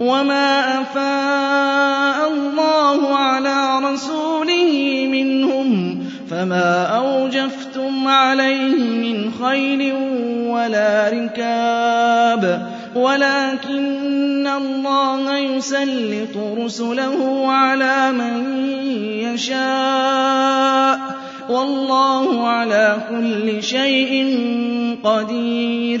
وما أفاء الله على رسوله منهم فما أوجفتم عليه من خيل ولا ركاب ولكن الله يسلط رسله على من يشاء والله على كل شيء قدير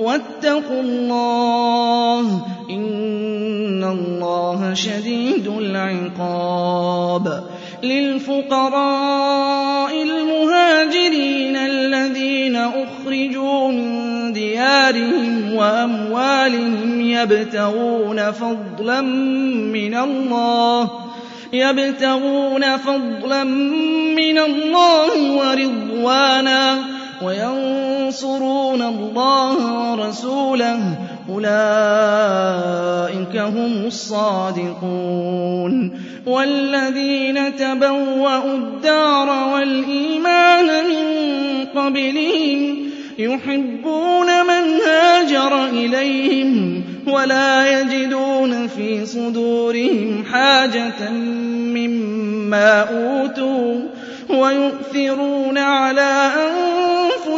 واتقوا الله إن الله شديد العقاب للفقراء المهاجرين الذين أخرجوا من ديارهم وأموالهم يبتغون فضلا من الله يبتغون فضلا من الله ورضوانا وينصرون الله ورسوله أولئك هم الصادقون والذين تبوأوا الدار والإيمان من قبلهم يحبون من هاجر إليهم ولا يجدون في صدورهم حاجة مما أوتوا ويؤثرون على أنفسهم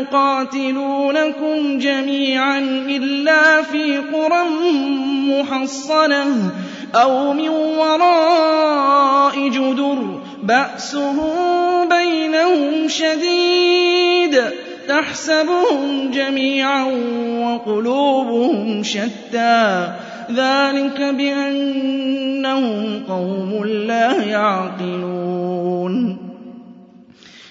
يُقَاتِلُونَكُمْ جَمِيعًا إِلَّا فِي قُرًى مُّحَصَّنَةٍ أَوْ مِن وَرَاءِ جُدُرٍ بَأْسُهُم بَيْنَهُمْ شَدِيدٌ تَحْسَبُهُمْ جَمِيعًا وَقُلُوبُهُمْ شَتَّىٰ. ذَٰلِكَ بِأَنَّهُمْ قَوْمٌ لَّا يَعْقِلُونَ.